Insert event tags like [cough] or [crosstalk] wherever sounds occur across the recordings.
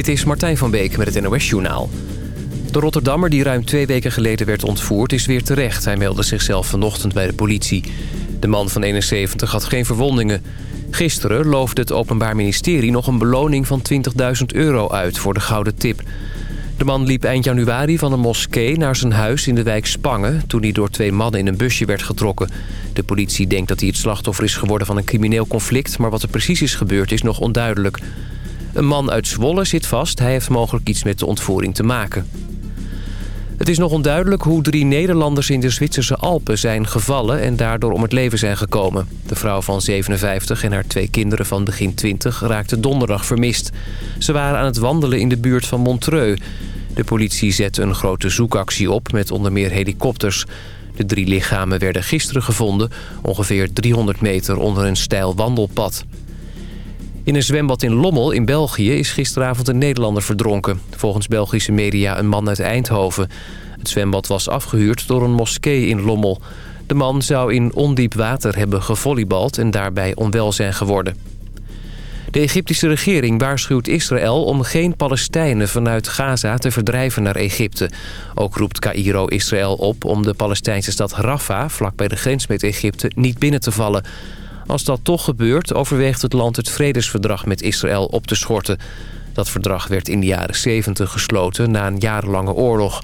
Dit is Martijn van Beek met het NOS-journaal. De Rotterdammer die ruim twee weken geleden werd ontvoerd is weer terecht. Hij meldde zichzelf vanochtend bij de politie. De man van 71 had geen verwondingen. Gisteren loofde het Openbaar Ministerie nog een beloning van 20.000 euro uit voor de gouden tip. De man liep eind januari van een moskee naar zijn huis in de wijk Spangen... toen hij door twee mannen in een busje werd getrokken. De politie denkt dat hij het slachtoffer is geworden van een crimineel conflict... maar wat er precies is gebeurd is nog onduidelijk. Een man uit Zwolle zit vast. Hij heeft mogelijk iets met de ontvoering te maken. Het is nog onduidelijk hoe drie Nederlanders in de Zwitserse Alpen zijn gevallen... en daardoor om het leven zijn gekomen. De vrouw van 57 en haar twee kinderen van begin 20 raakten donderdag vermist. Ze waren aan het wandelen in de buurt van Montreux. De politie zette een grote zoekactie op met onder meer helikopters. De drie lichamen werden gisteren gevonden... ongeveer 300 meter onder een steil wandelpad. In een zwembad in Lommel in België is gisteravond een Nederlander verdronken. Volgens Belgische media een man uit Eindhoven. Het zwembad was afgehuurd door een moskee in Lommel. De man zou in ondiep water hebben gevolleybald en daarbij onwel zijn geworden. De Egyptische regering waarschuwt Israël om geen Palestijnen vanuit Gaza te verdrijven naar Egypte. Ook roept Cairo Israël op om de Palestijnse stad Rafah, vlakbij de grens met Egypte, niet binnen te vallen. Als dat toch gebeurt, overweegt het land het vredesverdrag met Israël op te schorten. Dat verdrag werd in de jaren 70 gesloten na een jarenlange oorlog.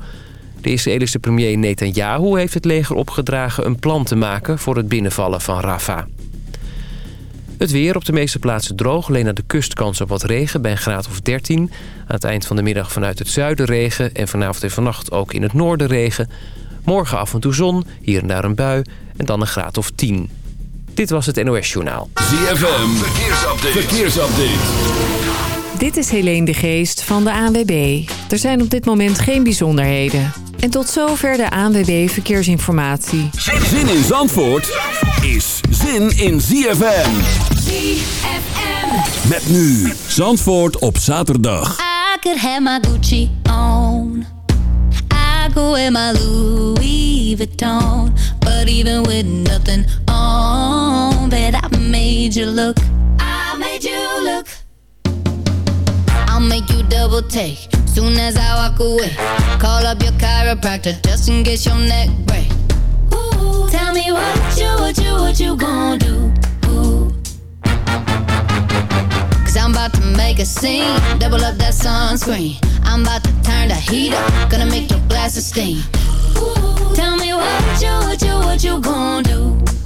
De Israëlische premier Netanyahu heeft het leger opgedragen een plan te maken voor het binnenvallen van Rafah. Het weer op de meeste plaatsen droog, alleen aan de kust kans op wat regen bij een graad of 13. Aan het eind van de middag vanuit het zuiden regen en vanavond en vannacht ook in het noorden regen. Morgen af en toe zon, hier en daar een bui en dan een graad of 10. Dit was het NOS Journaal. ZFM, verkeersupdate. verkeersupdate. Dit is Helene de Geest van de ANWB. Er zijn op dit moment geen bijzonderheden. En tot zover de ANWB Verkeersinformatie. Zin in Zandvoort is zin in ZFM. ZFM. Met nu Zandvoort op zaterdag. I could have my Gucci on. I go in my Louis Vuitton. But even with nothing on, bet I made you look. I made you look. I'll make you double take. Soon as I walk away, call up your chiropractor just in case your neck break. Ooh, tell me what you, what you, what you gonna do? Ooh. Cause I'm about to make a scene, double up that sunscreen. I'm about to turn the heat up, gonna make your glasses steam. Ooh, tell me what you, what you, what you gonna do?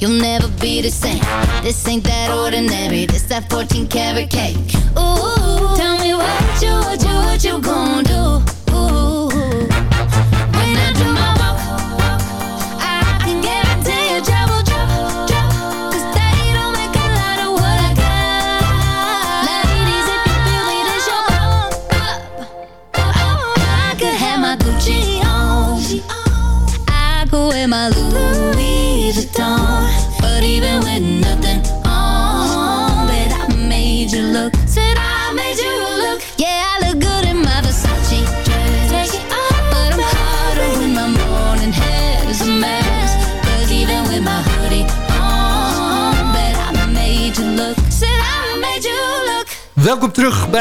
you'll never be the same. This ain't that ordinary. This that 14 karat cake. Ooh,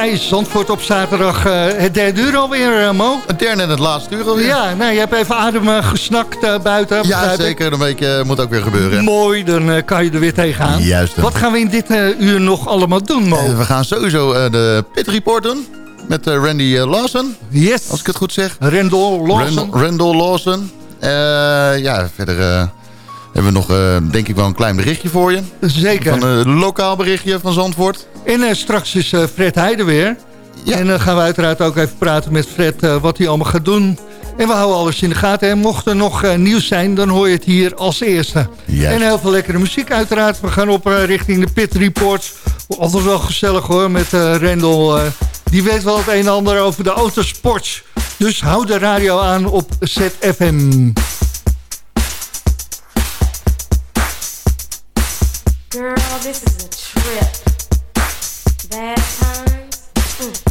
bij Zandvoort op zaterdag. eh, het derde uur alweer, eh, Mo. Het derde en het laatste uur alweer. Ja, nou, je hebt even adem eh, gesnakt buiten. Ja, ik. zeker. Een eh, moet ook weer gebeuren. Mooi, dan kan je er weer tegenaan. Juist. Wat gaan we in dit uur nog allemaal doen, Mo? We gaan sowieso de pit report doen. Met Randy Lawson, yes. als ik het goed zeg. Rendel Lawson. Randall, Randall Lawson. Ja, verder hebben we nog, denk ik wel, een klein berichtje voor je. Zeker. Van een lokaal berichtje van Zandvoort. En eh, straks is eh, Fred Heijden weer. En dan gaan we uiteraard ook even praten met Fred wat hij allemaal gaat doen. En we houden alles in de gaten. En mocht er nog nieuws zijn, dan hoor je het hier als eerste. En heel veel lekkere muziek uiteraard. We gaan op richting de Pit Reports. Altijd wel gezellig hoor, met Rendel. die weet wel het een en ander over de autosports. Dus hou de radio aan op ZFM. Girl, this is a trip. Bad times. Mm.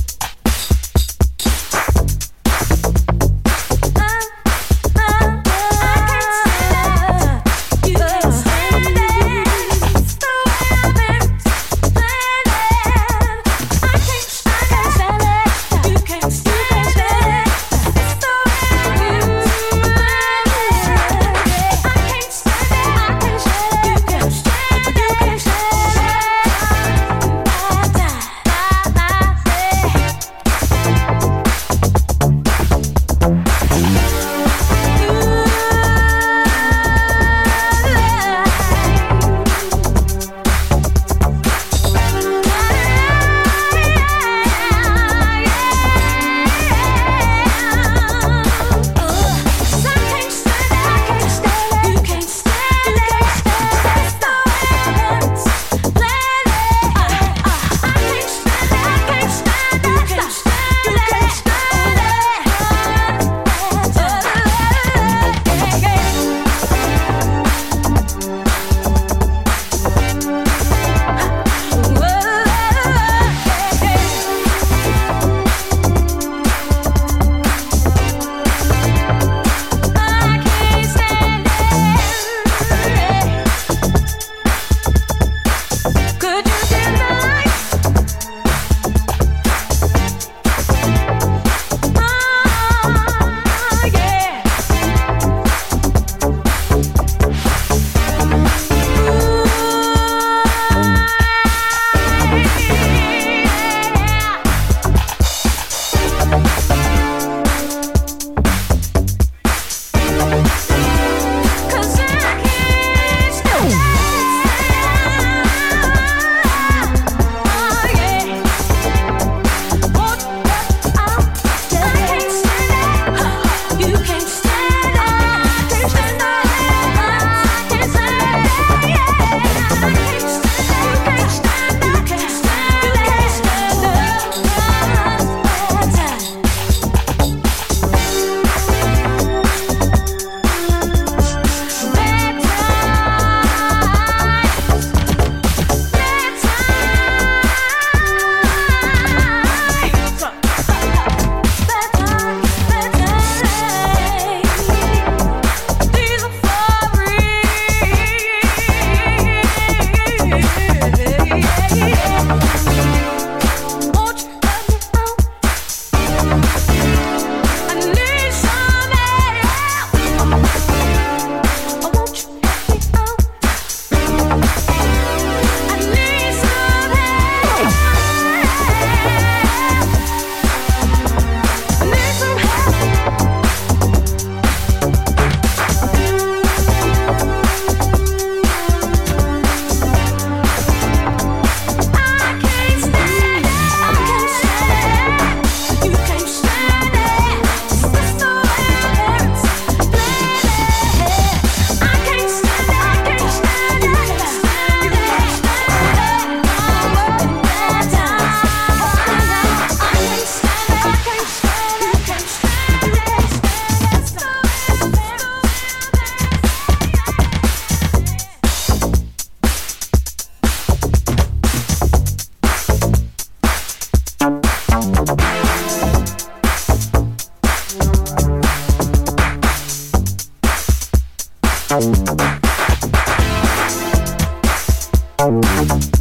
Thank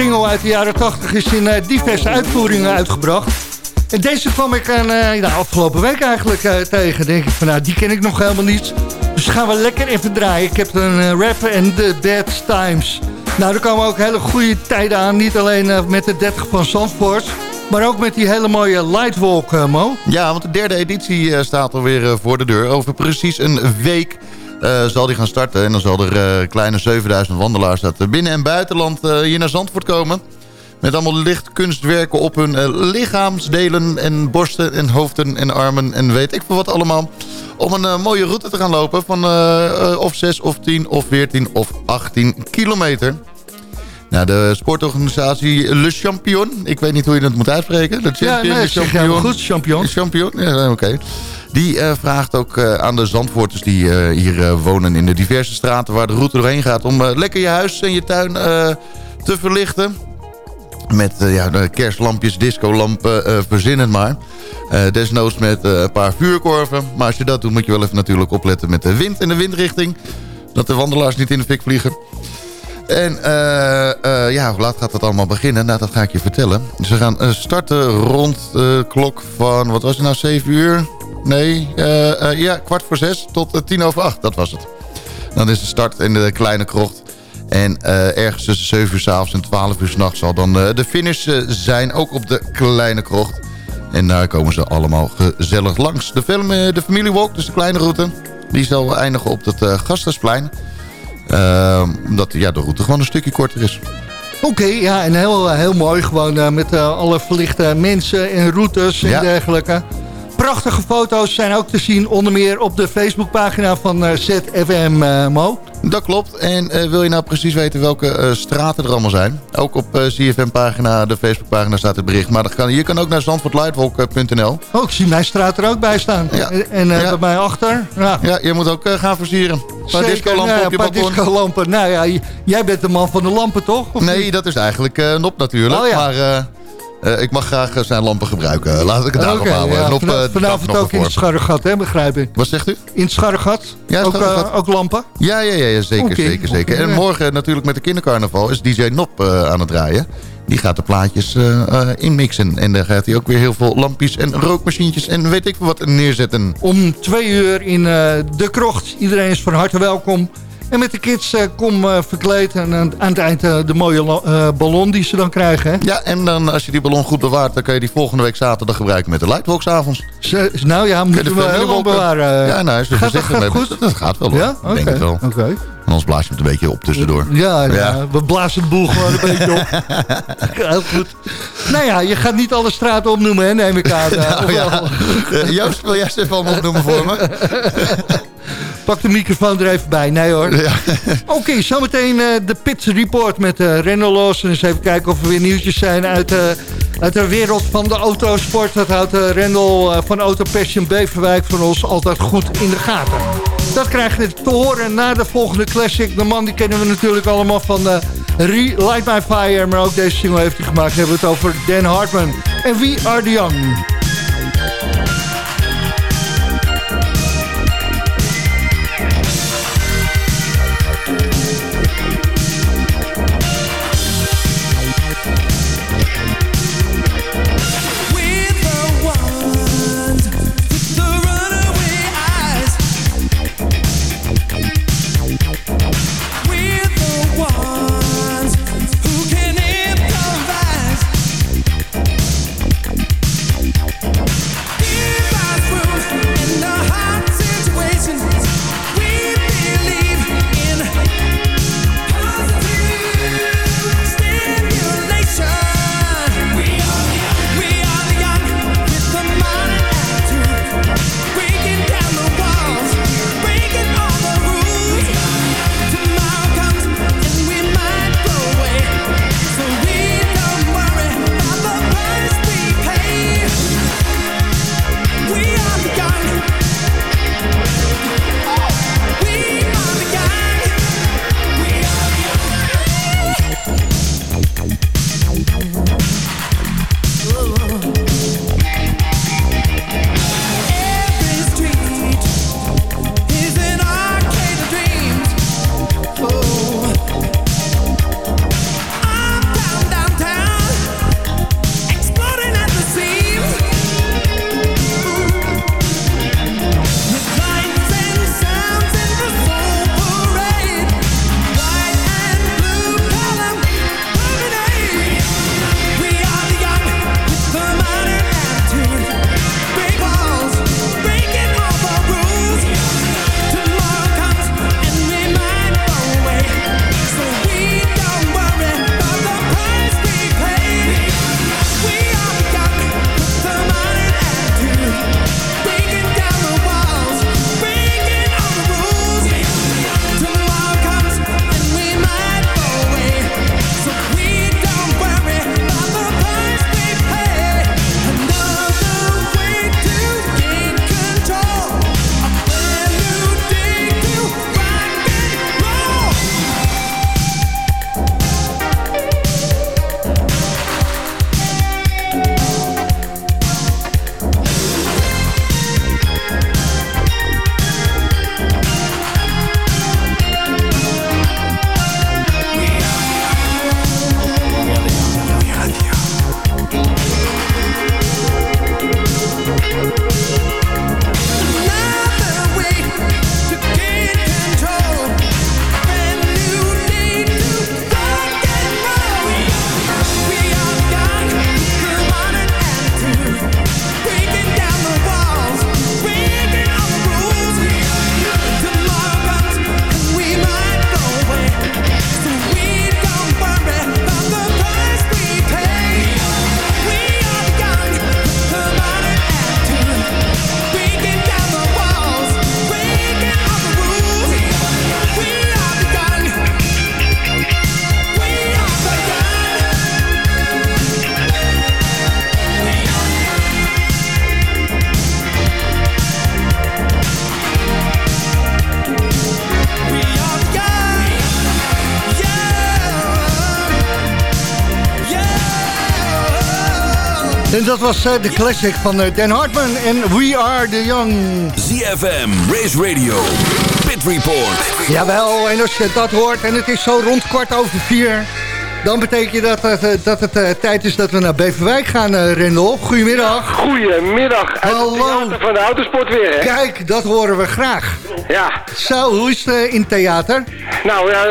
disco-single uit de jaren 80 is in eh, diverse uitvoeringen uitgebracht. En deze kwam ik aan, uh, nou, afgelopen week eigenlijk uh, tegen. denk ik van, nou, die ken ik nog helemaal niet. Dus gaan we lekker even draaien. Ik heb een rap en de Bad Times. Nou, er komen ook hele goede tijden aan. Niet alleen met de 30 van Zandvoort... Maar ook met die hele mooie Lightwalk, Mo. Ja, want de derde editie staat alweer voor de deur. Over precies een week uh, zal die gaan starten. En dan zal er uh, kleine 7000 wandelaars uit binnen- en buitenland uh, hier naar Zandvoort komen. Met allemaal lichtkunstwerken op hun lichaamsdelen en borsten en hoofden en armen en weet ik veel wat allemaal. Om een mooie route te gaan lopen van of 6 of 10 of 14 of 18 kilometer. Nou, de sportorganisatie Le Champion. Ik weet niet hoe je dat moet uitspreken. Le Champion, ja, nee, Champion. goed, Champion. Champion, ja, oké. Die uh, vraagt ook uh, aan de Zandvoorters die uh, hier wonen in de diverse straten waar de route doorheen gaat... om lekker je huis en je tuin te verlichten. Met ja, kerstlampjes, discolampen, verzin het maar. desnoods met een paar vuurkorven. Maar als je dat doet moet je wel even natuurlijk opletten met de wind en de windrichting. Dat de wandelaars niet in de fik vliegen. En ja, hoe laat gaat dat allemaal beginnen? Nou, dat ga ik je vertellen. Ze gaan starten rond de klok van, wat was het nou, 7 uur? Nee, uh, ja, kwart voor zes tot tien over acht. Dat was het. Dan is de start in de kleine krocht. En ergens tussen 7 uur s'avonds en 12 uur s'nachts zal dan de finish zijn. Ook op de kleine krocht. En daar komen ze allemaal gezellig langs. De, film, de familiewalk, dus de kleine route, die zal eindigen op het Gastensplein. omdat ja, de route gewoon een stukje korter is. Oké, ja, en heel, heel mooi gewoon met alle verlichte mensen en routes en dergelijke prachtige foto's zijn ook te zien, onder meer op de Facebookpagina van uh, ZFM uh, Mo. Dat klopt. En uh, wil je nou precies weten welke straten er allemaal zijn? Ook op uh, ZFM-pagina, de Facebookpagina staat het bericht. Maar dat kan, je kan ook naar zandvoortlightwalk.nl. Oh, ik zie mijn straat er ook bij staan. Ja. En ja. bij mij achter. Ja. ja, je moet ook gaan versieren. Paar discolampen ja, op je balkon. discolampen. Nou ja, jij bent de man van de lampen, toch? Of nee, niet? dat is eigenlijk Nop natuurlijk. Oh, maar... Uh, ik mag graag uh, zijn lampen gebruiken. Laat ik het daarop okay, houden. Ja, op, uh, vanavond ook in het Scharregat, hè, begrijp ik. Wat zegt u? In het Scharregat? Ja, ook, ook, lampen? Ja, ja, ja zeker, okay, zeker, zeker. Okay, en morgen natuurlijk met de kindercarnaval is DJ Nop aan het draaien. Die gaat de plaatjes inmixen. En dan gaat hij ook weer heel veel lampjes en rookmachientjes en weet ik wat neerzetten. Om twee uur in de krocht. Iedereen is van harte welkom. En met de kids uh, kom uh, verkleed en aan het eind uh, de mooie ballon die ze dan krijgen. Hè? Ja, en dan als je die ballon goed bewaart, dan kun je die volgende week zaterdag gebruiken met de Lightwalks avonds. nou ja, moeten we wel bewaren. Ja, nou, is er gaat, dat gaat goed? Dat gaat wel, hoor. Ja? Okay. denk het wel. Oké. Okay. En anders blaas je het een beetje op tussendoor. Ja, ja. ja. we blazen de boel gewoon een beetje op. [laughs] Heel goed. Nou ja, je gaat niet alle straten opnoemen, hè, neem ik aan. nou, ja. Joost, wil jij ze even allemaal opnoemen voor me? [laughs] Pak de microfoon er even bij. Nee hoor. Ja. [laughs] Oké, okay, zometeen uh, de Pit Report met uh, Renault Los. En eens even kijken of er weer nieuwtjes zijn uit, uh, uit de wereld van de autosport. Dat houdt uh, Rendel van Auto Passion Beverwijk van ons altijd goed in de gaten. Dat krijgen we te horen na de volgende classic. De man die kennen we natuurlijk allemaal van uh, Light My Fire. Maar ook deze single heeft hij gemaakt. We hebben het over Dan Hartman. En We Are The Young. Dat was eh, de classic van eh, Dan Hartman en We Are The Young. ZFM, Race Radio, Pit Report. Jawel, en als je dat hoort en het is zo rond kwart over vier... Dan betekent dat, dat, eh, dat het uh, tijd is dat we naar Beverwijk gaan, uh, Rendel. Goedemiddag. Goedemiddag. Uit Hallo. het van de autosport weer, hè? Kijk, dat horen we graag. Ja. Zo, hoe is het in theater? Nou, ja,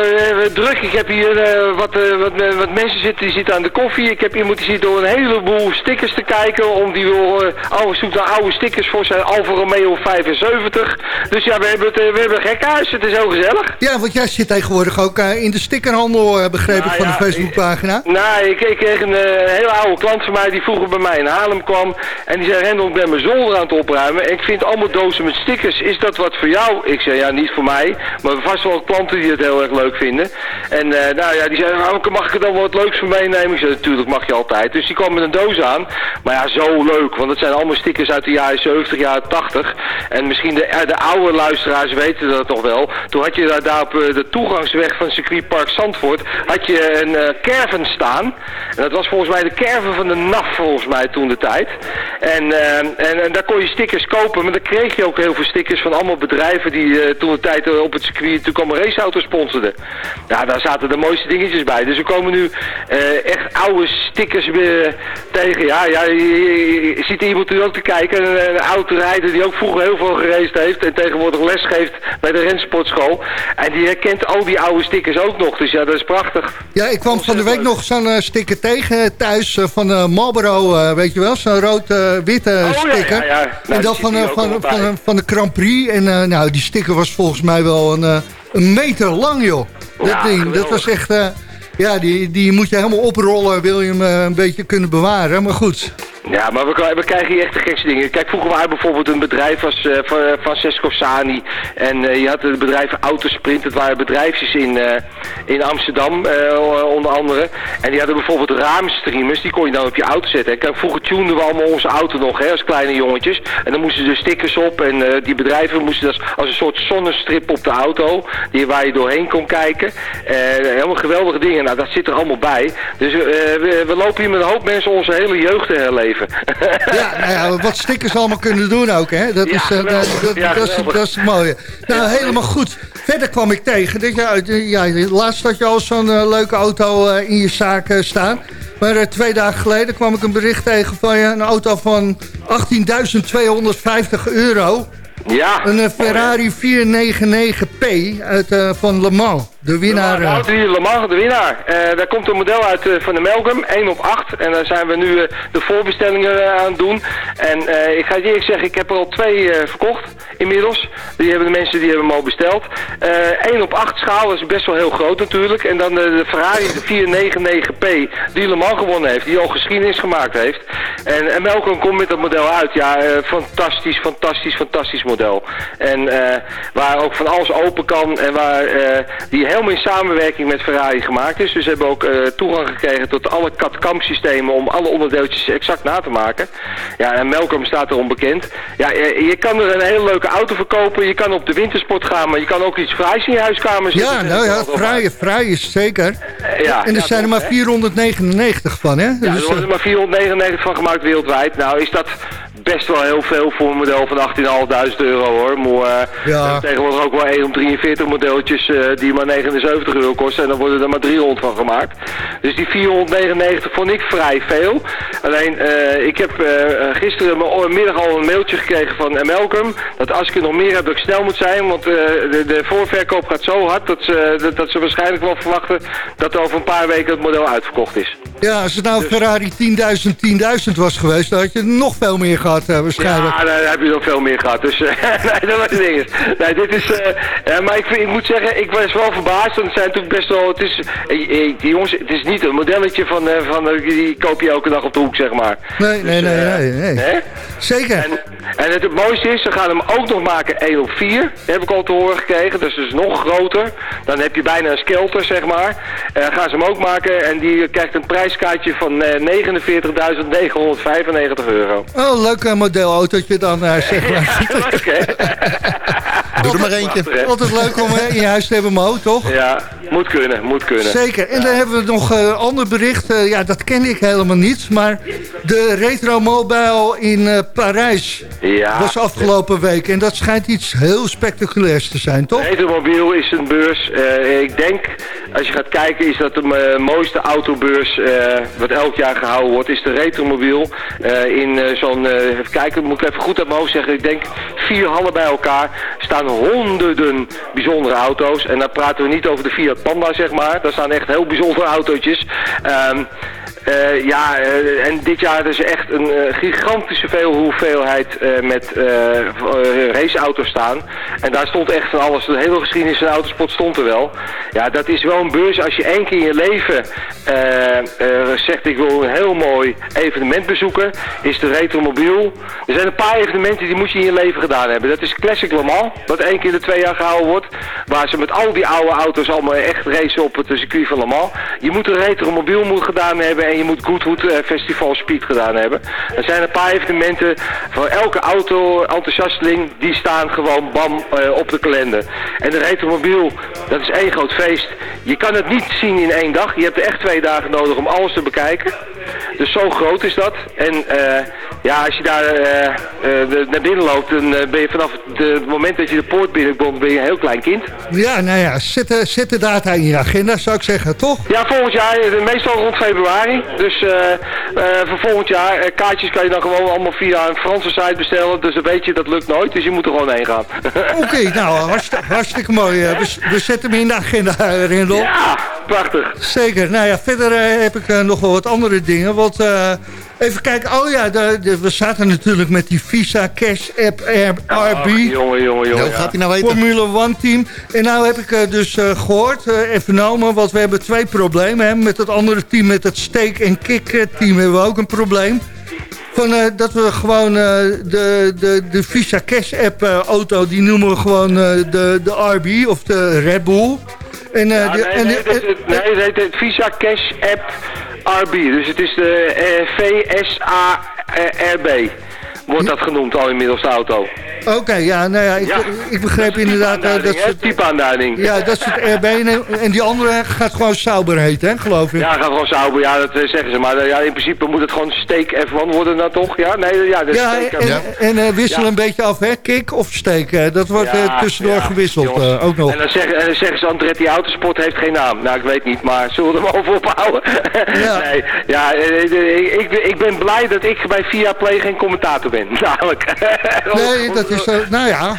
druk. Ik heb hier wat, wat, wat, mensen zitten, die zitten aan de koffie. Ik heb iemand die zit door een heleboel stickers te kijken. Om die wil oude, zoekt naar oude stickers voor zijn Alfa Romeo 75. Dus ja, we hebben, het, we hebben een gekhuis. Het is heel gezellig. Ja, want jij zit tegenwoordig ook in de stickerhandel, begreep Nou ik, van ja, de Facebook. Pagina? Nee, ik, ik kreeg een hele oude klant van mij die vroeger bij mij in Haarlem kwam. En die zei, Rendel, ik ben mijn zolder aan het opruimen. En ik vind allemaal dozen met stickers. Is dat wat voor jou? Ik zei, ja, niet voor mij. Maar vast wel klanten die het heel erg leuk vinden. En uh, nou ja, die zei, nou, mag ik er dan wat leuks voor meenemen? Ik zei, natuurlijk mag je altijd. Dus die kwam met een doos aan. Maar ja, zo leuk. Want het zijn allemaal stickers uit de jaren 70, jaren 80. En misschien de, de oude luisteraars weten dat nog wel. Toen had je daar, op de toegangsweg van circuitpark Zandvoort... had je een uh, staan. En dat was volgens mij de caravan van de NAF volgens mij toen de tijd. En, en, daar kon je stickers kopen, maar dan kreeg je ook heel veel stickers van allemaal bedrijven die toen de tijd op het circuit natuurlijk allemaal raceauto's sponsorden. Ja, daar zaten de mooiste dingetjes bij. Dus er komen nu uh, echt oude stickers weer tegen. Ja, ja je, je, je ziet iemand nu ook te kijken, een, een autorijder die ook vroeger heel veel geraced heeft en tegenwoordig les geeft bij de rensportschool. En die herkent al die oude stickers ook nog, dus ja, dat is prachtig. Ja, ik kwam van de week nog zo'n uh, sticker tegen thuis uh, van uh, Marlboro, weet je wel, zo'n rood-witte oh, sticker. Ja, ja, ja. Nou, en dat van, van, van, van, de Grand Prix. En nou, die sticker was volgens mij wel een, een meter lang, joh. dat ding, dat was echt... ja, die, die moet je helemaal oprollen, wil je hem een beetje kunnen bewaren. Maar goed... Ja, maar we, we, krijgen hier echt de gekste dingen. Kijk, vroeger waren bijvoorbeeld een bedrijf als uh, Francesco Sani. En uh, je had het bedrijf Autosprint. Het waren bedrijfjes in, in Amsterdam, onder andere. En die hadden bijvoorbeeld raamstreamers. Die kon je dan op je auto zetten. Kijk, vroeger tunden we allemaal onze auto nog, hè, als kleine jongetjes. En dan moesten er stickers op. En die bedrijven moesten dat als een soort zonnestrip op de auto. Die, waar je doorheen kon kijken. helemaal geweldige dingen. Nou, dat zit er allemaal bij. Dus we, we lopen hier met een hoop mensen onze hele jeugd te herleven. Ja, nou ja, [laughs] wat stickers allemaal kunnen doen ook, hè? Dat, ja, is, uh, dat, dat, ja, dat, is, dat is het mooie. Nou, helemaal goed. Verder kwam ik tegen. Dat je, ja, laatst had je al zo'n uh, leuke auto uh, in je zaak staan. Maar twee dagen geleden kwam ik een bericht tegen van je, een auto van 18.250 euro. Ja. Een Ferrari 499P uit, van Le Mans. De winnaar. Le Mans, de winnaar. Uh, daar komt een model uit uh, van de Melgum, 1 op 8. En daar zijn we nu uh, de voorbestellingen aan het doen. En ik ga je eerlijk zeggen, ik heb er al twee verkocht inmiddels. Die hebben de mensen die hebben hem al besteld. 1 op 8 schaal is best wel heel groot natuurlijk. En dan de Ferrari de 499P die Le Mans gewonnen heeft. Die al geschiedenis gemaakt heeft. En, en komt met dat model uit. Ja, fantastisch, fantastisch, fantastisch model. En waar ook van alles open kan. En waar die helemaal in samenwerking met Ferrari gemaakt is. Dus we hebben ook uh, toegang gekregen tot alle CAD-CAM systemen om alle onderdeeltjes exact na te maken. Ja, en Melkom staat er onbekend. Ja, je, je, kan er een hele leuke auto verkopen. Je kan op de wintersport gaan, maar je kan ook iets fraais in je huiskamer zetten. Ja, nou ja, fraai, fraai is zeker. Uh, ja, en er ja, zijn er maar 499 van, hè? Ja, dus, er worden er maar 499 van gemaakt wereldwijd. Nou, is dat best wel heel veel voor een model van 18.500 euro hoor. Maar uh, ja. tegenwoordig ook wel 1 om 43 modeltjes uh, die maar 79 euro kosten. En dan worden er maar 300 van gemaakt. Dus die 499 vond ik vrij veel. Alleen, uh, ik heb gisteren middag al een mailtje gekregen van Melkum. Dat als ik er nog meer heb, dat ik snel moet zijn. Want de, de, voorverkoop gaat zo hard dat ze, dat, dat, ze waarschijnlijk wel verwachten dat er over een paar weken het model uitverkocht is. Ja, als het nou dus... Ferrari 10.000 10.000 was geweest, dan had je nog veel meer gehad uh, waarschijnlijk. Ja, daar heb je nog veel meer gehad. Dus [laughs] nee, dat was het ding. Nee, dit is... Uh, maar ik, ik, moet zeggen, ik was wel verbaasd. Want het zijn natuurlijk best wel... Het is, die jongens, het is niet een modelletje van... van die koop je elke dag op de hoek, zeg maar. Nee, nee, dus, nee, nee, nee. Hè? Zeker. En, en het, het, mooiste is, ze gaan hem ook nog maken 1 op 4. Dat heb ik al te horen gekregen. Dus dus nog groter. Dan heb je bijna een skelter, zeg maar. gaan ze hem ook maken. En die krijgt een prijskaartje van 49.995 euro. Oh, leuk modelautootje dan, uh, zeg [laughs] maar. leuk, hè? [laughs] Doe er maar eentje. Altijd leuk om in je huis te hebben, Mo, toch? Ja. Moet kunnen, moet kunnen. Zeker. En dan hebben we nog een ander bericht. Eh, ja, dat ken ik helemaal niet. Maar de Retro Mobile in eh, Parijs Ja. was afgelopen week. En dat schijnt iets heel spectaculairs te zijn, toch? Retromobiel is een beurs. eh, ik denk, als je gaat kijken, is dat de eh, mooiste autobeurs eh, wat elk jaar gehouden wordt, is de Retromobiel. eh, in eh, zo'n, eh, even kijken, moet ik even goed uit mijn hoofd zeggen, ik denk vier hallen bij elkaar staan honderden bijzondere auto's. En dan praten we niet over de Fiat Panda, zeg maar. Daar staan echt heel bijzondere autootjes. Ehm, eh, ja, eh, en dit jaar is echt een eh, gigantische veel hoeveelheid met raceauto's staan. En daar stond echt van alles. De hele geschiedenis van de autosport stond er wel. Ja, dat is wel een beurs als je één keer in je leven zegt ik wil een heel mooi evenement bezoeken. Is de Retromobiel. Er zijn een paar evenementen die moet je in je leven gedaan hebben. Dat is Classic Le Mans, wat één keer in de twee jaar gehouden wordt. Waar ze met al die oude auto's allemaal echt racen op het circuit van Le Mans. Je moet een Retromobiel moet gedaan hebben en je moet Goodwood eh, Festival Speed gedaan hebben. Er zijn een paar evenementen voor elke auto-enthousiasteling. Die staan gewoon bam eh, op de kalender. En de Retromobiel, dat is één groot feest. Je kan het niet zien in één dag. Je hebt er echt twee dagen nodig om alles te bekijken. Dus zo groot is dat. En eh, ja, als je daar naar binnen loopt, dan ben je vanaf het moment dat je de poort binnenkomt, ben je een heel klein kind. Ja, nou ja, zet, de- zet de data in je agenda, zou ik zeggen, toch? Ja, volgend jaar, meestal rond februari. Dus eh, eh, voor volgend jaar, eh, kaartjes kan je dan gewoon allemaal via een Franse site bestellen. Dus dan weet je, dat lukt nooit. Dus je moet er gewoon heen gaan. Oké, nou, hartstikke, hartstikke mooi. We, we zetten hem in de agenda, Rendel. ja, prachtig. Zeker. Nou ja, verder eh, heb ik eh, nog wel wat andere dingen. Want eh, even kijken. Oh ja, de, de- we zaten natuurlijk met die Visa Cash App RB. jongen, jongen, Ja, jongen. hoe gaat hij nou weten? Formule 1 team. En nou heb ik dus eh, gehoord eh, en vernomen, want we hebben twee problemen. Hè. Met het andere team, met het steak en kick team hebben we ook een probleem. Van, eh, dat we gewoon eh, de, de, de Visa Cash App auto, die noemen we gewoon eh, de, de RB of de Red Bull. En, Ja, nee, en, nee, het- nee, het heet het Visa Cash App RB. Dus het is de eh, VSA-RB. Wordt dat genoemd al inmiddels de auto. Oké, ja, nou ja, ik, Ja. ik begreep inderdaad eh, dat ze... hè? Typeaanduiding. Ja, dat is het RB en, en die andere gaat gewoon Sauber heten, hè, geloof ik. Ja, gaat gewoon sauber. Ja, dat eh, zeggen ze. Maar eh, ja, in principe moet het gewoon steak F1 worden dan toch? Ja, nee, ja, dat Ja, steak en, F1. en eh, wissel Ja. een beetje af, hè? Kick of steek. dat wordt tussendoor gewisseld ook nog. En dan, zeggen, en dan zeggen ze Andretti Autosport heeft geen naam. Nou, ik weet niet, maar zullen we maar over ophouden? Ja. [laughs] Nee, ja, ik, ik ben blij dat ik bij Viaplay geen commentator ben. [laughs] Namelijk. Nee, dat is... eh, nou ja,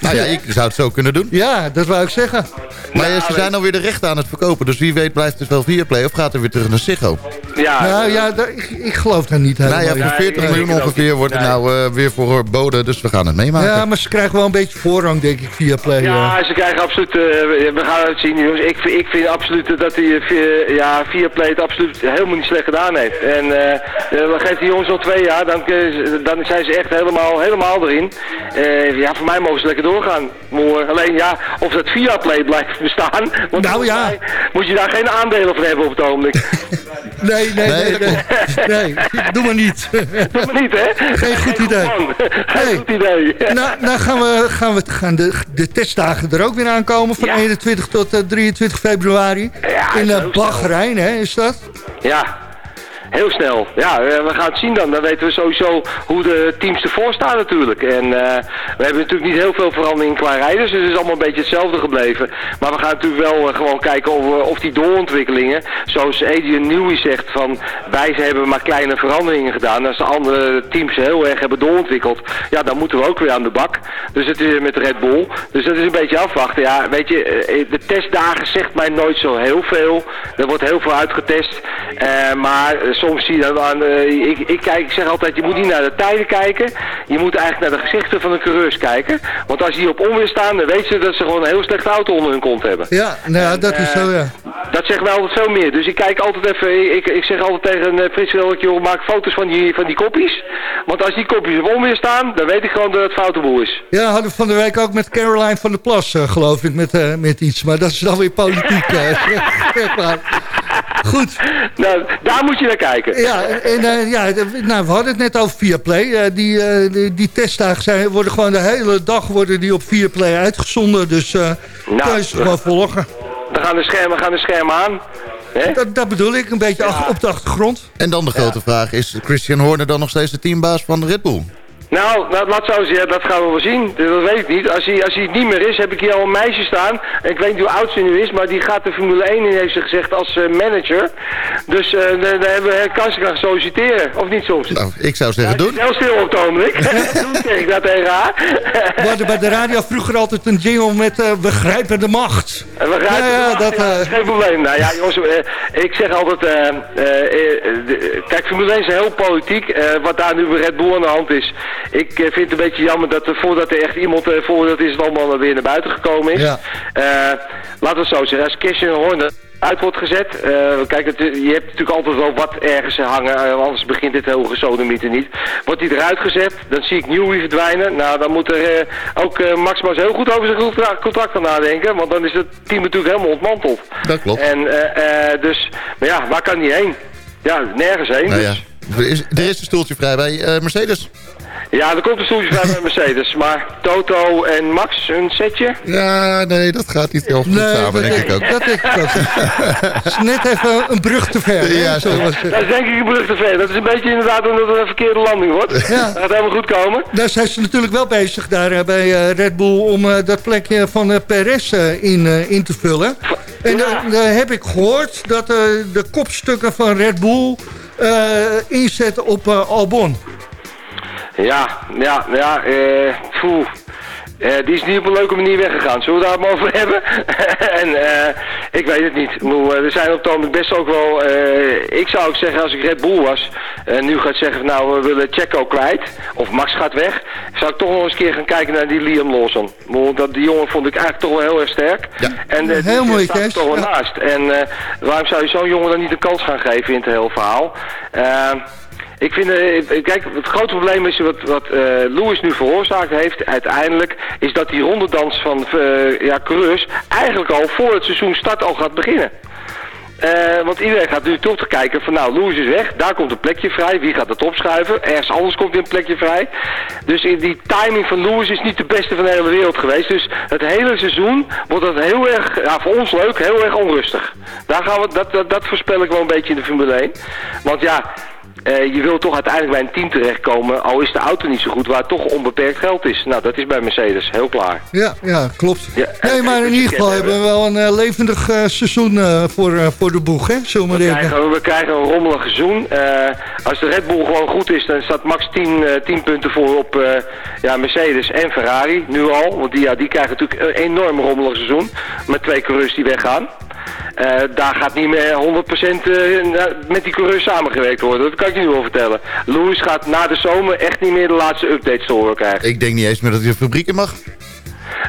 Nou ja, ik zou het zo kunnen doen. ja, dat wou ik zeggen. Maar Nou, ze zijn alweer de rechten aan het verkopen. Dus wie weet blijft het wel Viaplay of gaat er weer terug naar Ziggo. Ja, Nou ja, ik, ik geloof daar niet helemaal Nou ja, voor 40 nee, miljoen ongeveer wordt het Nee. nou eh, weer verboden. Dus we gaan het meemaken. Ja, maar ze krijgen wel een beetje voorrang, denk ik, via Play. eh. Ja, ze krijgen absoluut, eh, we gaan het zien jongens. Ik, vind- ik vind absoluut dat die via, ja, Viaplay het absoluut helemaal niet slecht gedaan heeft. En we geven die jongens nog twee jaar, dan, eh, dan zijn ze echt helemaal, helemaal erin. Eh, ja, voor mij mogen ze lekker doorgaan. Maar alleen ja, of dat Viaplay blijft bestaan, [laughs] want Nou, ja. mij moet je daar geen aandelen van hebben op het ogenblik. [laughs] Nee, nee, Nee, nee, dat nee. Nee, doe maar niet. Dat maar niet, hè? Geen goed idee. Geen Nee. goed idee. nou, nou gaan, we, gaan, we, gaan de, de testdagen er ook weer aankomen. Van Ja. 21 tot eh, 23 februari. Ja, In uh. Bahrein, hè, is dat? Ja, heel snel. Ja, eh, we gaan het zien dan. Dan weten we sowieso hoe de teams ervoor staan natuurlijk. En eh, we hebben natuurlijk niet heel veel verandering qua rijders. Dus het is allemaal een beetje hetzelfde gebleven. Maar we gaan natuurlijk wel eh, gewoon kijken of, of die doorontwikkelingen, zoals Adrian Newey zegt, van wij hebben maar kleine veranderingen gedaan. Als de andere teams heel erg hebben doorontwikkeld, ja, dan moeten we ook weer aan de bak. Dus het is met Red Bull. Dus dat is een beetje afwachten. Ja, weet je, de testdagen zegt mij nooit zo heel veel. Er wordt heel veel uitgetest. Maar soms zie je dan aan, eh, ik, ik, kijk, ik zeg altijd, je moet niet naar de tijden kijken. Je moet eigenlijk naar de gezichten van de coureurs kijken. Want als die op onweer staan, dan weet je dat ze gewoon een heel slechte auto onder hun kont hebben. Ja, nou, ja, dat is zo, ja. Dat zegt mij altijd veel meer. Dus ik kijk altijd even, ik, ik zeg altijd tegen uh, Frits Wilk, joh, maak foto's van die, van die kopjes. Want als die kopjes op onweer staan, dan weet ik gewoon dat het foute boel is. Ja, hadden we van de week ook met Caroline van der Plas, eh, geloof ik, met, eh, met iets. Maar dat is dan weer politiek. [laughs] eh, [laughs] zeg maar. Goed. Nou, daar moet je naar kijken. Ja, en eh, ja, nou, we hadden het net over Viaplay. Eh, die, eh, die, die testdagen zijn, worden gewoon de hele dag worden die op Viaplay uitgezonden. Dus eh Nou, kan je ze gewoon volgen. Dan gaan de schermen, gaan de schermen aan. Hè? Dat, dat bedoel ik, een beetje op de achtergrond. En dan de grote vraag, is Christian Horner dan nog steeds de teambaas van Red Bull? Nou, nou, laat zo zeggen, dat gaan we wel zien. Dat weet ik niet. Als hij, als hij het niet meer is, heb ik hier al een meisje staan. En ik weet niet hoe oud ze nu is, maar die gaat de Formule 1 in, heeft ze gezegd, als eh, manager. Dus eh, daar daar hebben we kans gaan solliciteren. Of niet soms? Nou, ik zou zeggen doen. Heel stil op het ogenblik. [laughs] [laughs] Toen zeg ik dat tegen haar. [laughs] We hadden bij de radio vroeger altijd een jingle met eh, We grijpen de macht. En we gaan Ja, ja, dat, ja, eh, is geen probleem. Nou ja, jongens, ik zeg altijd, eh, eh, eh, de- kijk, Formule 1 is heel politiek. eh, wat daar nu bij Red Bull aan de hand is. Ik eh, vind het een beetje jammer dat er, voordat er echt iemand eh, voordat is het allemaal weer naar buiten gekomen is. Ja. Eh, laten we het zo zeggen, als Christian Horner uit wordt gezet. kijk, het, je hebt natuurlijk altijd wel wat ergens hangen, anders begint dit heel gesodemieter niet. Wordt hij eruit gezet, dan zie ik Newey verdwijnen. Nou, dan moet er ook Max heel goed over zijn contra- contract gaan nadenken, want dan is het team natuurlijk helemaal ontmanteld. Dat klopt. En dus, maar ja, waar kan hij heen? Ja, nergens heen. Nou ja, dus. er is, er is een stoeltje vrij bij Mercedes. Ja, er komt een stoeltje bij Mercedes, [laughs] maar Toto en Max, een setje. Ja, nee, dat gaat niet heel goed Nee, samen, denk ik ook. Dat denk ik ook. Het is net even een brug te ver. Ja. Dat is denk ik een brug te ver. Dat is een beetje inderdaad omdat het een verkeerde landing wordt. Ja. Dat gaat helemaal goed komen. Daar zijn ze natuurlijk wel bezig daar eh, bij eh, Red Bull om eh, dat plekje van Perez in, in te vullen. En Ja. dan heb ik gehoord dat eh, de kopstukken van Red Bull eh, inzetten op eh, Albon. Ja, ja, ja, eh, poeh. Eh, die is niet op een leuke manier weggegaan. Zullen we daar maar over hebben? [laughs] en eh, ik weet het niet. Eh, er zijn op het best ook wel... eh, ik zou ook zeggen, als ik Red Bull was... en nu gaat zeggen, van, nou, we willen Checo kwijt... of Max gaat weg... zou ik toch nog eens een keer gaan kijken naar die Liam Lawson. Bedoel, Dat, die jongen vond ik eigenlijk toch wel heel erg sterk. Ja. En eh, Heel mooi, staat er toch wel Ja. naast. En waarom zou je zo'n jongen dan niet een kans gaan geven in het hele verhaal? Ik vind, eh, kijk, het grote probleem is wat, wat eh, Lewis nu veroorzaakt heeft uiteindelijk, is dat die rondedans van eh, ja, coureurs eigenlijk al voor het seizoen start al gaat beginnen. Want iedereen gaat nu toch te kijken van nou, Lewis is weg, daar komt een plekje vrij, wie gaat het opschuiven? Ergens anders komt een plekje vrij. Dus in die timing van Lewis is niet de beste van de hele wereld geweest. Dus het hele seizoen wordt dat heel erg, ja, voor ons leuk, heel erg onrustig. Daar gaan we, dat, dat, dat voorspel ik wel een beetje in de Formule 1. Want ja, eh, je wil toch uiteindelijk bij een team terechtkomen, al is de auto niet zo goed, waar toch onbeperkt geld is. Nou, dat is bij Mercedes, heel klaar. Ja, ja klopt. Ja, nee, maar in ieder geval en- hebben we wel een eh, levendig eh, seizoen voor, voor de boeg, hè? Zullen we zeggen. krijgen, we krijgen een rommelig seizoen. Als de Red Bull gewoon goed is, dan staat Max 10, eh, 10 punten voor op ja, Mercedes en Ferrari. Nu al, want die, ja, die krijgen natuurlijk een enorm rommelig seizoen. Met twee coureurs die weggaan. Eh, daar gaat niet meer 100% eh, met die coureurs samengewerkt worden. Dat kan ik je nu wel vertellen. Lewis gaat na de zomer echt niet meer de laatste updates te horen krijgen. Ik denk niet eens meer dat hij de fabriek in mag.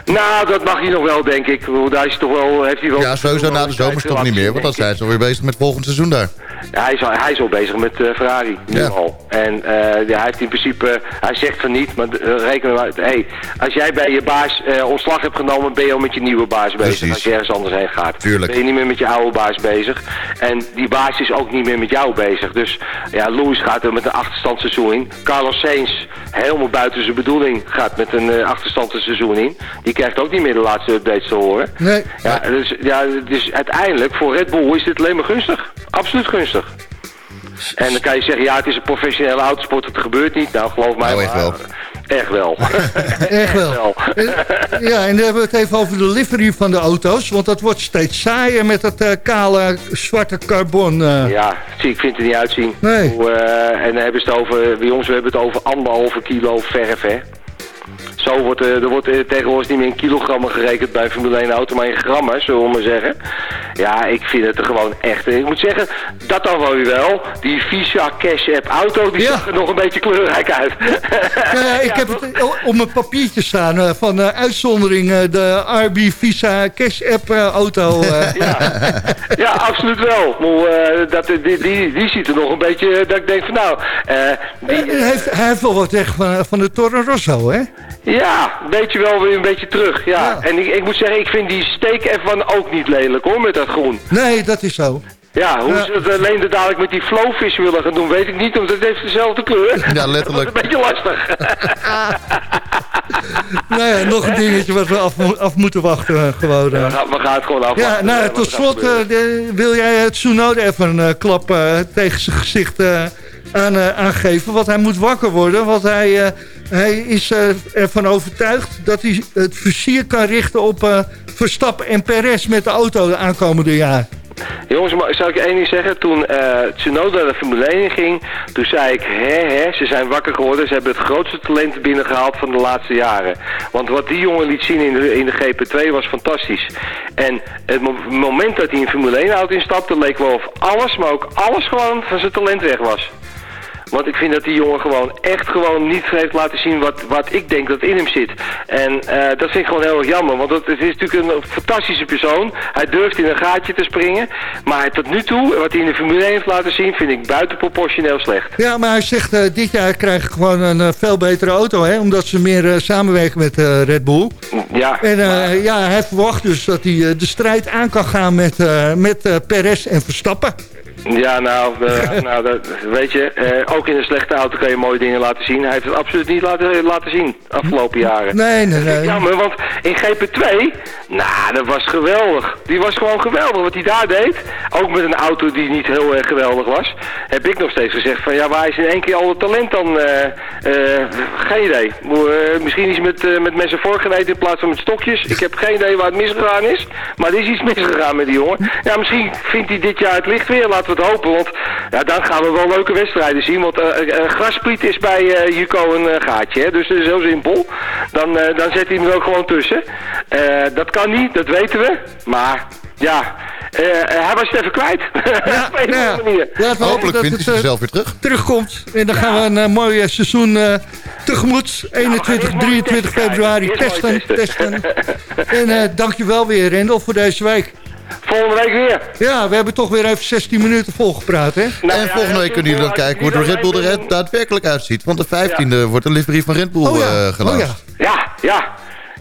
Nou, dat mag hij nog wel, denk ik. Daar is hij toch wel, heeft hij wel... Ja, sowieso na de zomerstop niet meer, want dan zijn ze alweer bezig met volgend seizoen daar. Ja, hij, is al, hij is al bezig met eh, Ferrari, nu Ja. al. En eh, ja, hij heeft in principe, hij zegt van niet, maar uh, reken maar, hey, als jij bij je baas eh, ontslag hebt genomen, ben je al met je nieuwe baas bezig. Precies. Als je ergens anders heen gaat. Tuurlijk. Ben je niet meer met je oude baas bezig. En die baas is ook niet meer met jou bezig. Dus ja, Lewis gaat er met een achterstandsseizoen in. Carlos Sainz, helemaal buiten zijn bedoeling, gaat met een achterstandsseizoen in. Die krijgt ook niet meer de laatste updates te horen. Nee. Ja, dus, ja, dus uiteindelijk voor Red Bull is dit alleen maar gunstig. Absoluut gunstig. En dan kan je zeggen, ja, het is een professionele autosport, het gebeurt niet. Nou, geloof mij Nou, echt maar, wel. [laughs] Echt wel. Echt wel. En- Ja, en dan hebben we het even over de livery van de auto's. Want dat wordt steeds saaier met dat eh, kale zwarte carbon. eh. Ja, zie, ik vind het er niet uitzien. Nee. Hoe, eh, en dan hebben ze het over, bij ons we hebben het over anderhalve kilo verf, hè. Zo wordt, eh, er wordt eh, tegenwoordig niet meer in kilogrammen gerekend bij Formule 1 auto, maar in grammen, zullen we maar zeggen. Ja, ik vind het er gewoon echt... Ik moet zeggen, dat dan wel weer wel. Die Visa Cash App auto, die Ja. zag er nog een beetje kleurrijk uit. Ja, ja, ik [laughs] heb het op mijn papiertje staan eh, van eh, uitzondering eh, de RB Visa Cash App eh, auto. eh. [laughs] Ja, ja absoluut wel. Maar, eh, dat, die, die, die ziet er nog een beetje, eh, dat ik denk van nou, eh, die, Hij heeft, hij heeft wel wat weg van, van de Toro Rosso, hè? Ja, weet je wel weer een beetje terug. Ja. Ja. En ik, ik moet zeggen, ik vind die steek ervan ook niet lelijk hoor, met dat groen. Nee, dat is zo. Ja, hoe Ja. ze dat alleen er dadelijk met die flowfish willen gaan doen, weet ik niet, want het heeft dezelfde kleur. Ja, [laughs] letterlijk. Dat wordt een beetje lastig. [laughs] nou ja, nog een dingetje wat we af, af moeten wachten. eh, gewoon, eh. We gaan, we gaan het gewoon afwachten. Ja, nou, eh, tot slot eh, de- wil jij het Tsunoda even een eh, klap eh, tegen zijn gezicht eh, aan, eh, aangeven. Want hij moet wakker worden, want hij, eh, hij is eh, ervan overtuigd dat hij het versier kan richten op eh, Verstappen en Perez met de auto de aankomende jaar. Jongens, maar zou ik één ding zeggen? Toen eh Tsunoda naar de Formule 1 ging, toen zei ik, hè hè, ze zijn wakker geworden. Ze hebben het grootste talent binnengehaald van de laatste jaren. Want wat die jongen liet zien in de, in de GP2 was fantastisch. En het mo- moment dat hij in Formule 1 auto instapte, leek wel of alles, maar ook alles gewoon van zijn talent weg was. Want ik vind dat die jongen gewoon echt gewoon niet heeft laten zien wat, wat ik denk dat in hem zit. En eh, dat vind ik gewoon heel erg jammer. Want het, is natuurlijk een fantastische persoon. Hij durft in een gaatje te springen. Maar tot nu toe, wat hij in de Formule 1 heeft laten zien, vind ik buitenproportioneel slecht. Ja, maar hij zegt eh, dit jaar krijg ik gewoon een eh, veel betere auto, hè, omdat ze meer samenwerken met Red Bull. Ja, En ja, hij verwacht dus dat hij de strijd aan kan gaan met, met Perez en Verstappen. Ja nou, eh, [laughs] nou dat, weet je, eh, ook in een slechte auto kan je mooie dingen laten zien. Hij heeft het absoluut niet laten, laten zien de afgelopen jaren. Nee, nee, nee. [laughs] Jammer, want in GP2, nou, dat was geweldig. Die was gewoon geweldig wat hij daar deed. Ook met een auto die niet heel erg geweldig was. Heb ik nog steeds gezegd van, ja, waar is in één keer al het talent dan? eh, eh, geen idee. Eh, misschien iets met, eh, met mensen voorgeneten in plaats van met stokjes. Ik heb geen idee waar het misgegaan is. Maar er is iets misgegaan met die jongen. Ja, misschien vindt hij dit jaar het licht weer. Laten we het hopen. Want ja, dan gaan we wel leuke wedstrijden zien. Want eh eh, Graspriet is bij eh Juco een gaatje. Hè? Dus dat is heel simpel. Dan, eh, dan zet hij hem er ook gewoon tussen. Eh, dat kan niet, dat weten we. Maar ja, hij was het even kwijt. [laughs] Op een ja. andere manier. Hopelijk dat vindt hij zichzelf weer terug. terugkomt. En dan gaan we een mooi seizoen eh, tegemoet. 21, eerst mooi 23 testen februari testen. testen. testen. [laughs] en eh dankjewel weer, Rendel, voor deze week. Volgende week weer. Ja, we hebben toch weer even 16 minuten volgepraat, hè? Nou, en ja, volgende week kunnen jullie dan kijken hoe de Red Bull er daadwerkelijk uitziet. Want de 15e wordt de livery van Red Bull Oh ja, eh oh ja. Ja, ja.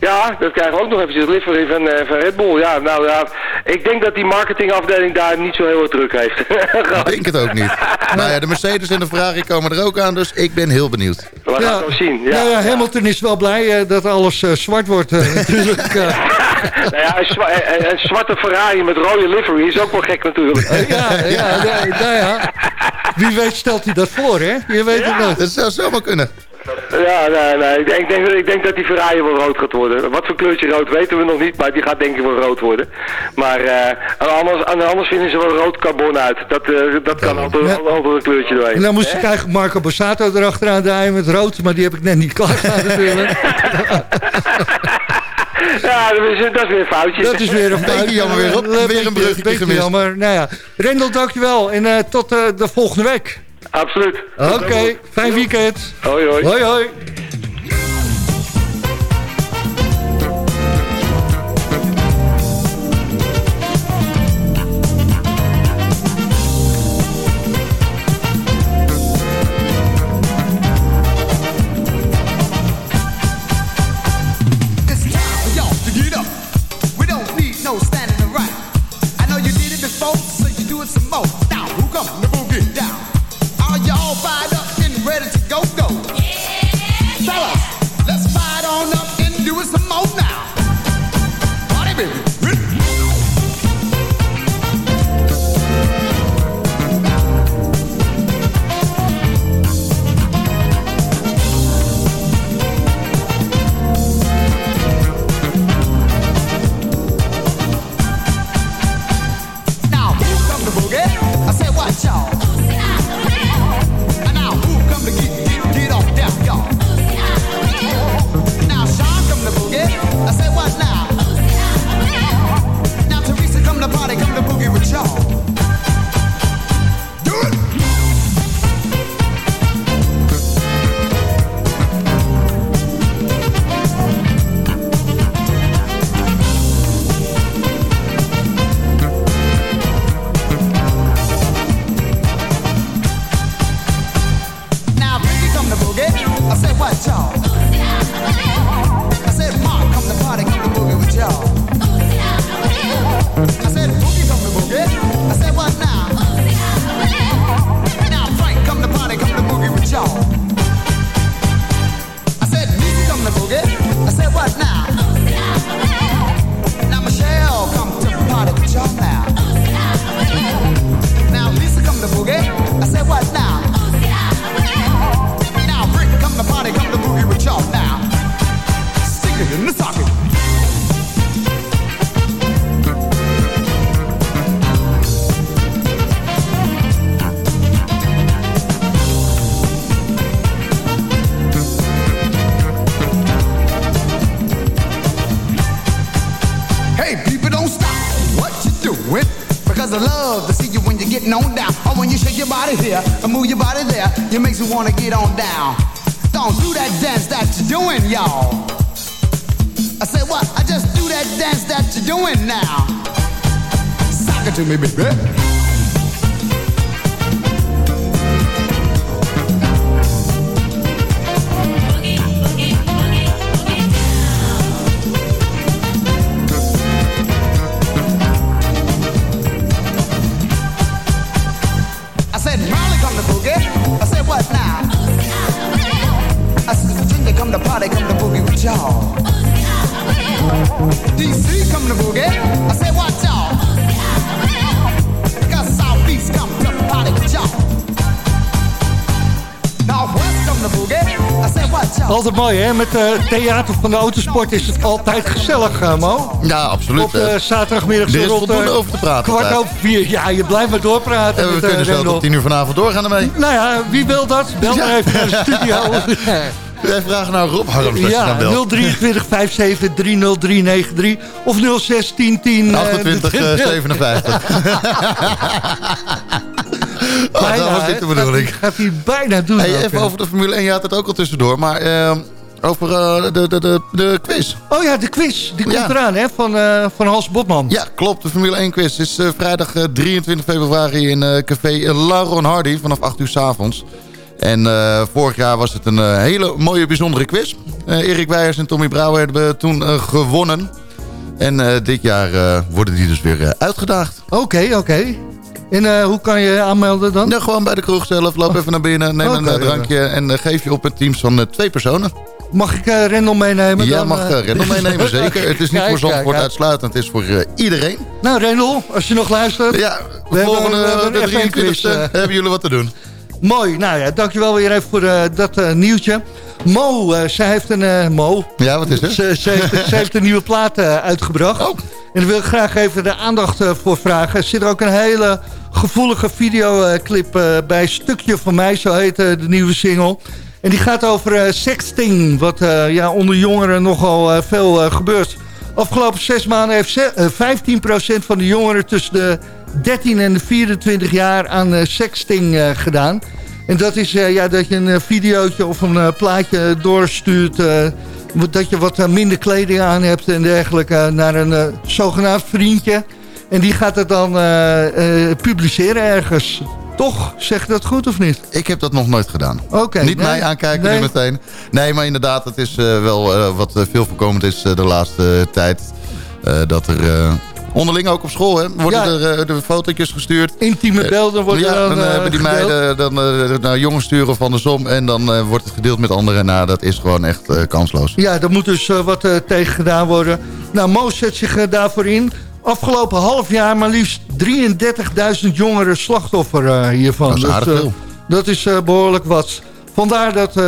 Ja, dat krijgen we ook nog even het livery van, eh, van Red Bull. Ja, nou ja, ik denk dat die marketingafdeling daar niet zo heel erg druk heeft. [laughs] Ik denk het ook niet. [laughs] nou ja, de Mercedes en de Ferrari komen er ook aan, dus ik ben heel benieuwd. We gaan het wel zien. Ja. nou ja, Hamilton is wel blij eh, dat alles eh, zwart wordt [laughs] natuurlijk. nou ja, een, zwa- een- een zwarte Ferrari met rode livery is ook wel gek natuurlijk. ja, ja, ja, nou ja. Wie weet stelt hij dat voor, hè? Je weet het nooit. Dat zou zomaar kunnen. Ja, nee, nee. Ik denk, ik denk, ik denk dat die Ferrari wel rood gaat worden. Wat voor kleurtje rood weten we nog niet, maar die gaat denk ik wel rood worden. Maar eh, anders, anders vinden ze wel rood carbon uit. Dat, eh, dat kan altijd, Ja. altijd een kleurtje doorheen. En dan moest ik eigenlijk Marco Borsato erachteraan draaien met rood, maar die heb ik net niet klaarstaan natuurlijk. [laughs] Ja, dat is, dat is weer een foutje. Dat is weer een [laughs] Beetje fout. jammer weer. Beetje- Weer een bruggetje gemist. jammer. Nou ja, Rendel, dankjewel. En eh, tot eh, de volgende week. Absoluut. Oké, fijn weekend. Hoi, hoi. Hoi, hoi. Me, baby. Mooi, hè? Met het theater van de autosport is het altijd gezellig, eh, Mo. Ja, absoluut. Op eh, zaterdagmiddag er zo rond eh, over te praten. kwart over vier. Ja, je blijft maar doorpraten. En we met, eh, kunnen zo tot tien uur vanavond doorgaan ermee. Nou ja, wie wil dat? Bel maar even naar de studio. [laughs] Wij vragen naar Rob Harms ja, belt. 023 57 30393 of 06 10 10. 28, eh, 57. [laughs] [laughs] Oh, dat was niet de bedoeling. Gaat hij bijna doen. Hey, even over de Formule 1, je had het ook al tussendoor. Maar eh, over eh, de, de, de, de quiz. Oh ja, de quiz. Die komt Ja. eraan, hè? Van, eh, van Hans Botman. Ja, klopt. De Formule 1 quiz is eh, vrijdag eh, 23 februari in café Lauron Hardy vanaf 8 uur s avonds. En vorig jaar was het een hele mooie, bijzondere quiz. Erik Weijers en Tommy Brouwer hebben toen gewonnen. En dit jaar worden die dus weer uitgedaagd. Oké, oké. En eh, hoe kan je aanmelden dan? Ja, gewoon bij de kroeg zelf. Loop even naar binnen, neem een eh, drankje en eh, geef je op met teams van twee personen. Mag ik Rendel meenemen? Jij dan, mag Rendel meenemen, [laughs] zeker. Het is niet Kijk, voor Zandvoort uitsluitend, het is voor iedereen. Nou, Rendel, als je nog luistert. Ja, We hebben- volgende, de een FM quiz, 23e, eh. hebben jullie wat te doen. Mooi. Nou ja, dankjewel weer even voor dat nieuwtje. Mo, eh, zij heeft een... eh, Mo. Ja, wat is er? Ze, ze, heeft, ze heeft een nieuwe plaat eh, uitgebracht. Oh. En daar wil ik graag even de aandacht voor vragen. Er zit er ook een hele gevoelige videoclip bij Stukje van mij, zo heet de nieuwe single. En die gaat over sexting, wat ja, onder jongeren nogal veel gebeurt. Afgelopen zes maanden heeft ze- eh, 15% van de jongeren tussen de 13 en de 24 jaar aan sexting gedaan. En dat is eh, ja, dat je een eh, videootje of een eh, plaatje doorstuurt... dat je wat minder kleding aan hebt en dergelijke... naar een zogenaamd vriendje. En die gaat het dan publiceren ergens. Toch? Zeg dat goed of niet? Ik heb dat nog nooit gedaan. Oké. Niet nee, mij aankijken nee. nu meteen. Nee, maar inderdaad, het is wel wat veel voorkomend is de laatste tijd. Dat er onderling ook op school hè, worden Ja. er eh, de fotootjes gestuurd. Intieme beelden worden ja, dan, dan, eh, hebben die gedeeld. meiden dan eh, naar jongens sturen of andersom. En dan eh, wordt het gedeeld met anderen. Nou, dat is gewoon echt eh, kansloos. Ja, daar moet dus eh, wat eh, tegen gedaan worden. Nou, Mo zet zich eh, daarvoor in. Afgelopen half jaar maar liefst 33.000 jongeren slachtoffer eh, hiervan. Dat is aardig eh, veel. dat is eh, behoorlijk wat. Vandaar dat eh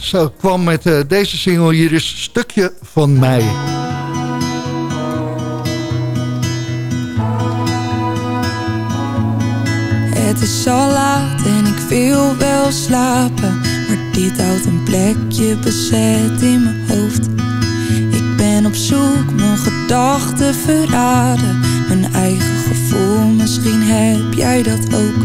ze kwam met eh, deze single. Hier is Stukje van mij. Het is al laat en ik wil wel slapen Maar dit houdt een plekje bezet in mijn hoofd. Ik ben op zoek, mijn gedachten verraden Mijn eigen gevoel, misschien heb jij dat ook.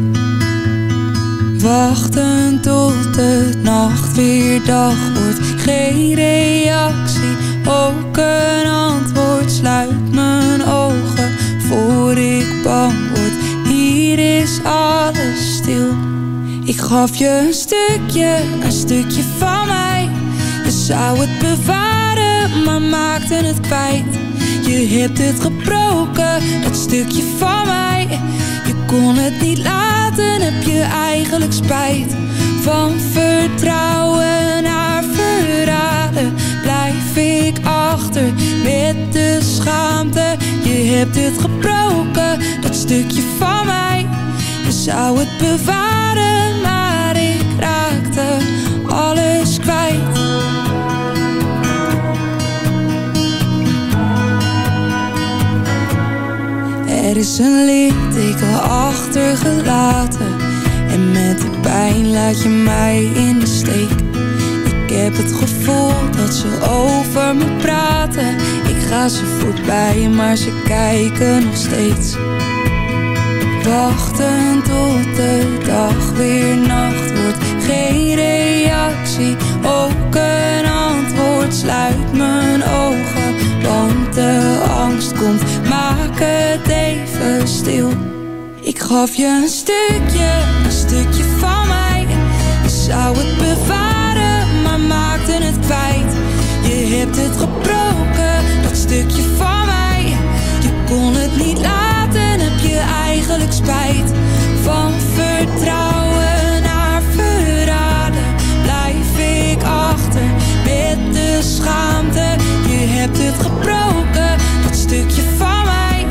Wachten tot de nacht weer dag wordt Geen reactie, ook een antwoord Sluit mijn ogen voor ik bang word Hier is alles stil. Ik gaf je een stukje, een stukje van mij. Je zou het bewaren, maar maakte het kwijt. Je hebt het gebroken, dat stukje van mij. Je kon het niet laten, heb je eigenlijk spijt. Van vertrouwen naar verraden Blijf ik achter met de schaamte. Je hebt het gebroken, dat stukje van mij zou het bewaren, maar ik raakte alles kwijt. Er is een litteken achtergelaten. En met de pijn laat je mij in de steek. Ik heb het gevoel dat ze over me praten. Ik ga ze voorbij, maar ze kijken nog steeds Wachten tot de dag weer nacht wordt. Geen reactie, ook een antwoord. Sluit mijn ogen, want de angst komt. Maak het even stil. Ik gaf je een stukje, een stukje van mij. Je zou het bevaren, maar maakte het kwijt. Je hebt het gebroken, dat stukje van Van vertrouwen naar verraden, blijf ik achter met de schaamte. Je hebt het gebroken, dat stukje van mij.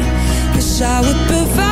Je zou het bewaren,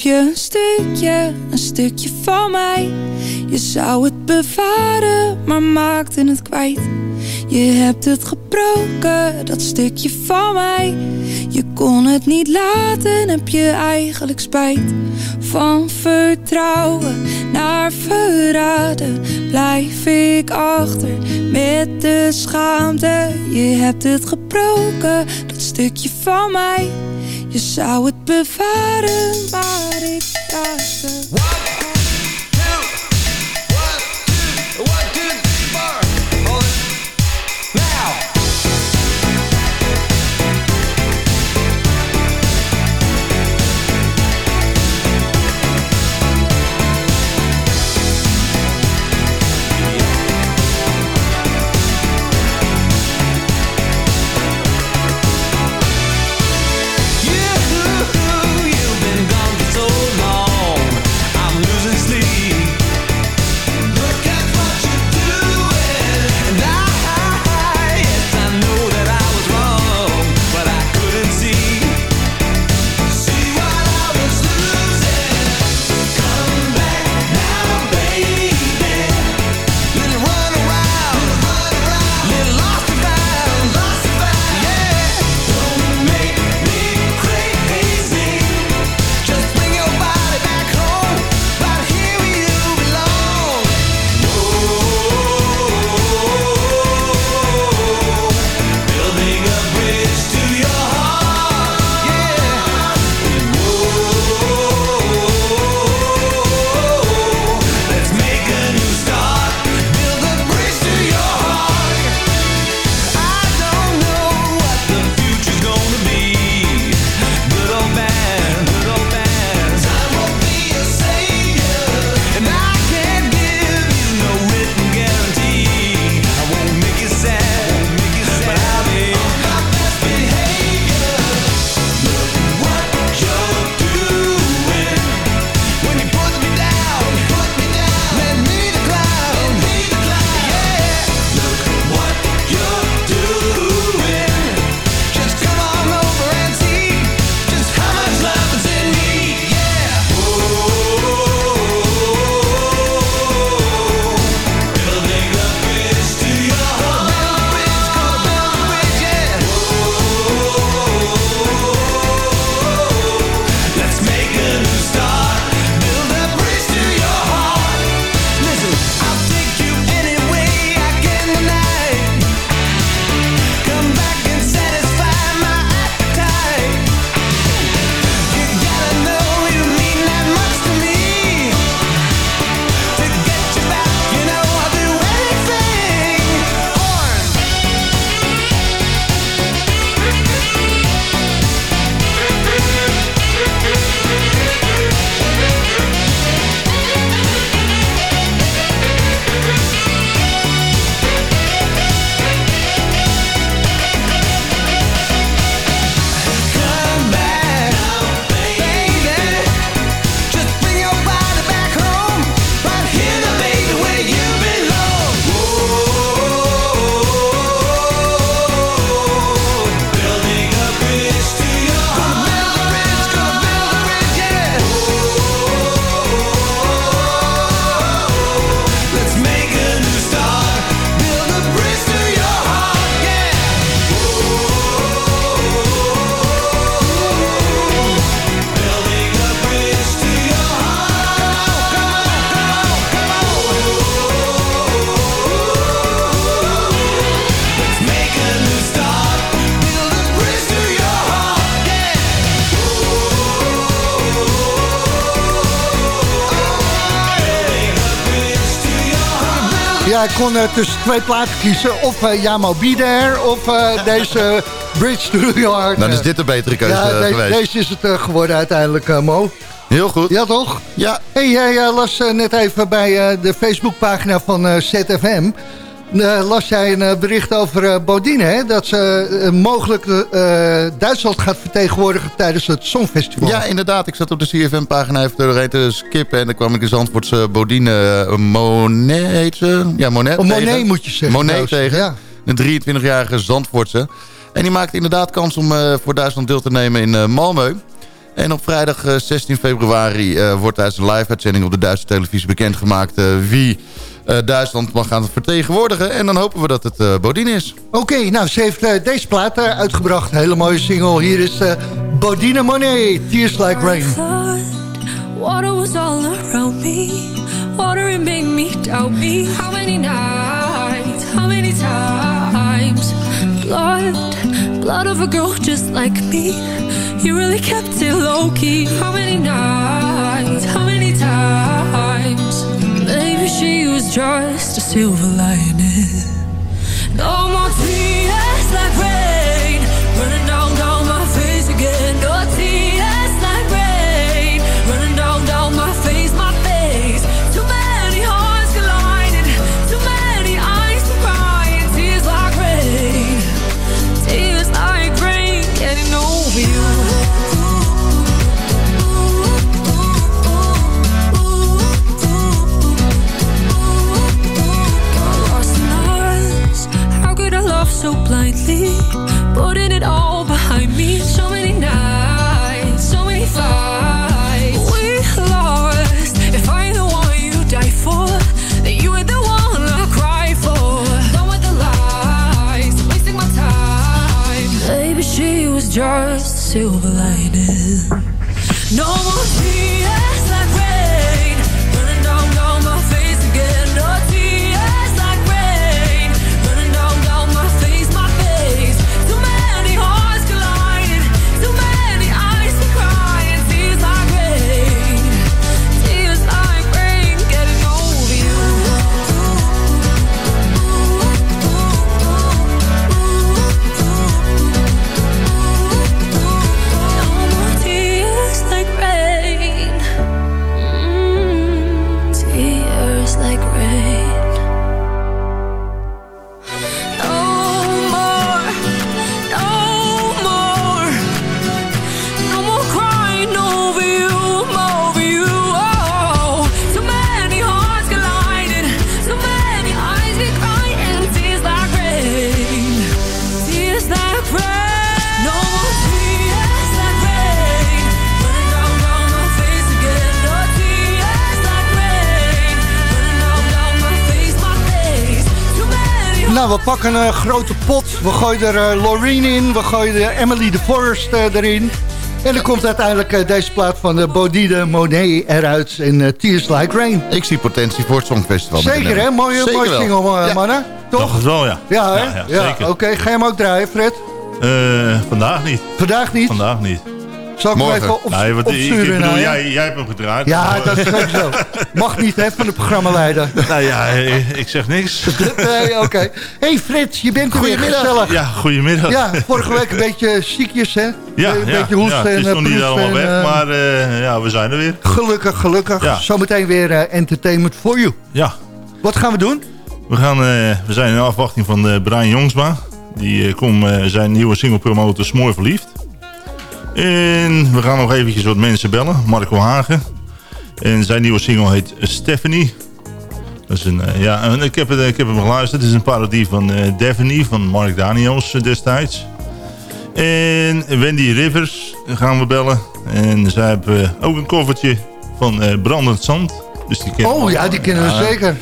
Je een stukje, een stukje van mij. Je zou het bewaren, maar maakte het kwijt. Je hebt het gebroken, dat stukje van mij. Je kon het niet laten, heb je eigenlijk spijt. Van vertrouwen naar verraden, blijf ik achter met de schaamte. Je hebt het gebroken, dat stukje van mij. Je zou het bewaren, maar ik raakte. Ja, ik kon eh, tussen twee platen kiezen. Of uh, Jamo There of eh, [laughs] deze Bridge to Your Heart. Dan is dit de betere keuze ja, de- geweest. deze is het geworden uiteindelijk, Mo. Heel goed. Ja, toch? Ja. Hey, jij las net even bij de Facebookpagina van ZFM... las jij een bericht over Bodine, hè? Dat ze mogelijk Duitsland gaat vertegenwoordigen tijdens het Songfestival. Ja, inderdaad. Ik zat op de CFM-pagina even doorheen te skippen... en dan kwam ik de Zandvoortse Bodine uh, Monet, heet ze? Ja, Monet oh, tegen. Monet moet je zeggen. Monet trouwens. tegen. Ja. Een 23-jarige Zandvoortse. En die maakte inderdaad kans om uh, voor Duitsland deel te nemen in uh, Malmö. En op vrijdag 16 februari wordt tijdens een live-uitzending op de Duitse televisie bekendgemaakt... wie uh, Duitsland mag gaan vertegenwoordigen. En dan hopen we dat het uh, Bodine is. Oké, okay, nou, ze heeft uh, deze plaat uitgebracht. Hele mooie single. Hier is Bodine Monet, Tears Like Rain. Water was all around me. Water it made me doubt me. How many nights, how many times? Blood, blood of a girl just like me. You really kept it low-key. How many nights, how many times? She was just a silver lining. No more tears like rain grote pot. We gooien er uh, Loreen in. We gooien er Emily de Forest uh, erin. En dan komt uiteindelijk uh, deze plaat van de Bodine Monet eruit in Tears Like Rain. Ik zie potentie voor het Songfestival. Zeker, hè? Mooie, Zeker mooie wel. single, Ja. mannen. Toch? Toch wel, ja. Ja, hè? Ja, ja, zeker. Oké, ga je hem ook draaien, Fred? Eh, vandaag niet. Vandaag niet? Vandaag niet. Zal ik hem Morgen. even op, Nee, want ik, ik opsturen bedoel, jij, jij hebt hem gedraaid. Ja, dat is ook zo. Mag niet, hè, van de programmaleider. Nou ja, ik, ik zeg niks. Nee, oké. hey Frits, je bent er weer Goedemiddag. gezellig. Ja, goedemiddag. Ja, vorige week een beetje ziekjes, hè? ja, een ja, beetje hoest ja, en het is eh, nog niet proest helemaal en, weg, eh, maar eh, ja, we zijn er weer. Gelukkig, gelukkig. Ja. Zometeen weer eh, entertainment for you. Ja, Wat gaan we doen? we, gaan, eh, we zijn in afwachting van eh, Brian Jongsma. Die eh, komt eh, zijn nieuwe single promoten Smoor Verliefd. En we gaan nog eventjes wat mensen bellen. Marco Hagen. En zijn nieuwe single heet Stephanie. Dat is een, eh, ja, en ik, heb het, ik heb hem geluisterd. Het is een parodie van eh Daphne van Mark Daniels eh, destijds. En Wendy Rivers gaan we bellen. En zij hebben ook een koffertje van eh, Brandend Zand. Dus die kennen Oh we ja, die kennen we Ja. zeker.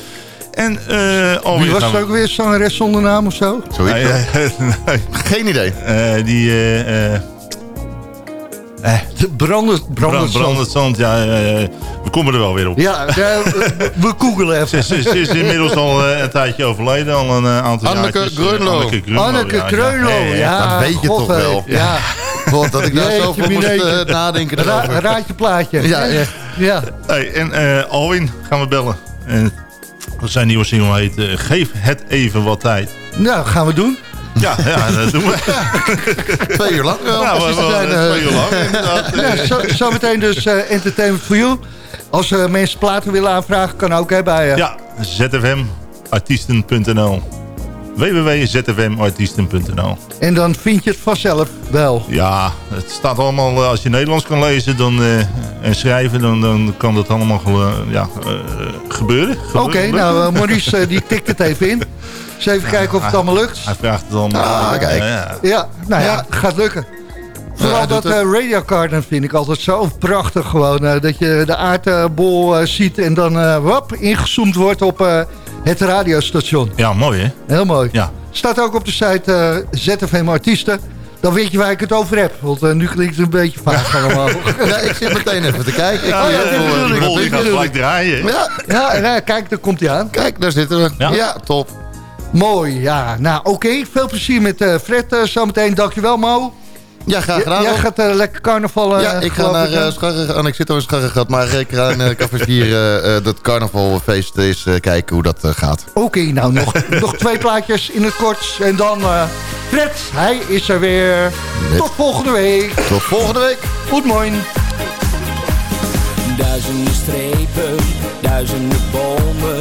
En eh alweer Wie was gaan het we- ook weer? Zangeres zonder naam of zo? Zoiets. Nee. [laughs] Geen idee. Eh, die eh, eh, De brandend, brandend brand, brandend zand, ja, eh, we komen er wel weer op. Ja, ja, we, we googelen Ze, even. ze- ze is inmiddels al eh, een tijdje overleden, al een eh, aantal jaar. Anneke Greunlo. Anneke Greunlo, Anneke ja, Kreunlo, ja. ja. dat weet je God, toch eh, wel. Ja, God, dat ik daar Jeetje, zo voor moest eh, nadenken Ra erover. raad je plaatje. Ja, echt. Ja. Hey, en eh, Alwin gaan we bellen. En Zijn nieuwe single heet eh, Geef het even wat tijd. Nou, gaan we doen. Ja, ja dat doen we. [laughs] Twee uur lang. wel. Ja, te zijn, eh. twee uur lang. inderdaad. [laughs] Ja, zo, zometeen dus eh, Entertainment for You. Als eh, mensen platen willen aanvragen, kan ook hè, bij je. Ja, zfmartiesten.nl www.zfmartiesten.nl En dan vind je het vanzelf wel. Ja, het staat allemaal, als je Nederlands kan lezen dan, en schrijven, dan, dan kan dat allemaal ja, gebeuren. Oké, nou Maurice die tikt het even in. Dus even kijken of het allemaal lukt. Hij vraagt het allemaal. Ah, kijk. Ja, ja. Ja, nou ja, gaat lukken. Vooral dat Radio Garden vind ik altijd zo prachtig gewoon. eh, dat je de aardbol eh, ziet en dan wap, ingezoomd wordt op het radiostation. Ja, mooi hè? Heel mooi. Ja. Staat ook op de site ZFM Artiesten. Dan weet je waar ik het over heb. Want nu klinkt het een beetje vaag allemaal. [laughs] Ja, ik zit meteen even te kijken. Ik Oh ja, bol die gaat bedoel gelijk draaien. Ja, Ja, eh, kijk, daar komt hij aan. kijk, daar zitten we. Ja. Ja, top. Mooi, ja. Nou, oké. Veel plezier met eh, Fred eh, zometeen. Dankjewel, Mo. Ja, graag gedaan. Jij gaat eh, lekker carnaval, eh, ja, ik ga naar uh, Scharre, ik zit al in Scharregat, maar ik ga naar [laughs] Café 4 eh, eh, dat carnavalfeest is kijken hoe dat gaat. Oké, nou nog, [laughs] nog twee plaatjes in het kort. En dan eh, Fred, hij is er weer. Net. Tot volgende week. Tot volgende week. Goed morgen. Duizenden strepen, duizenden bomen.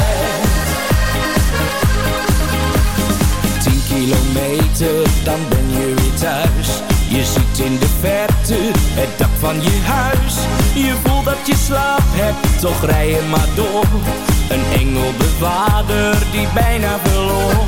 Kilometer, dan ben je weer thuis. Je ziet in de verte het dak van je huis. Je voelt dat je slaap hebt, toch rij je maar door. Een engelbewaarder die bijna verloor.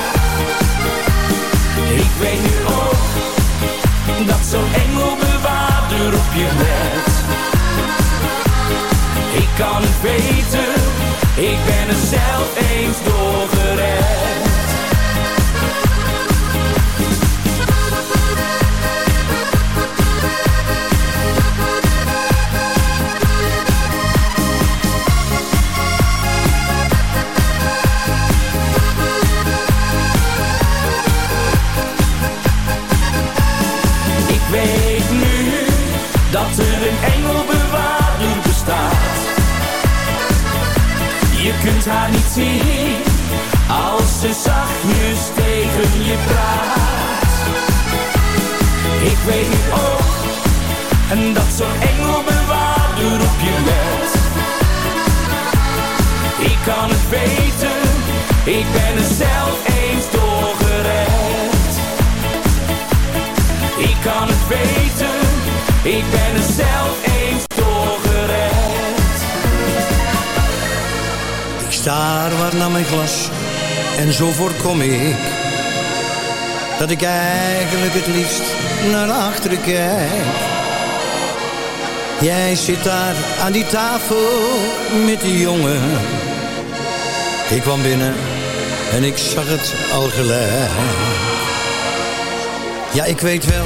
Ik weet nu ook, dat zo'n engelbewaarder op je let. Ik kan het weten, ik ben er zelf eens doorgered. Ik dat er een engelbewaarder bestaat. Je kunt haar niet zien als ze zachtjes tegen je praat. Ik weet nu ook en dat zo'n engelbewaarder op je let. Ik kan het weten, ik ben er zelf ik ben er zelf eens doorgered. Ik staar wat naar mijn glas en zo voorkom ik dat ik eigenlijk het liefst naar achteren kijk. Jij zit daar aan die tafel met die jongen. Ik kwam binnen en ik zag het al gelijk. Ja, ik weet wel,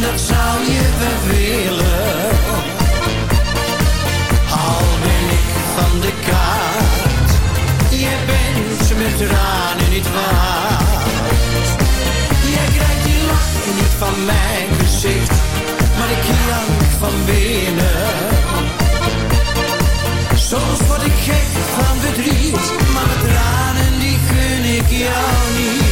Dat zou je willen. Al ben ik van de kaart. Jij bent met tranen niet waard. Jij krijgt die lach niet van mijn gezicht. Maar ik jank van binnen. Soms word ik gek van verdriet. Maar mijn tranen die gun ik jou niet.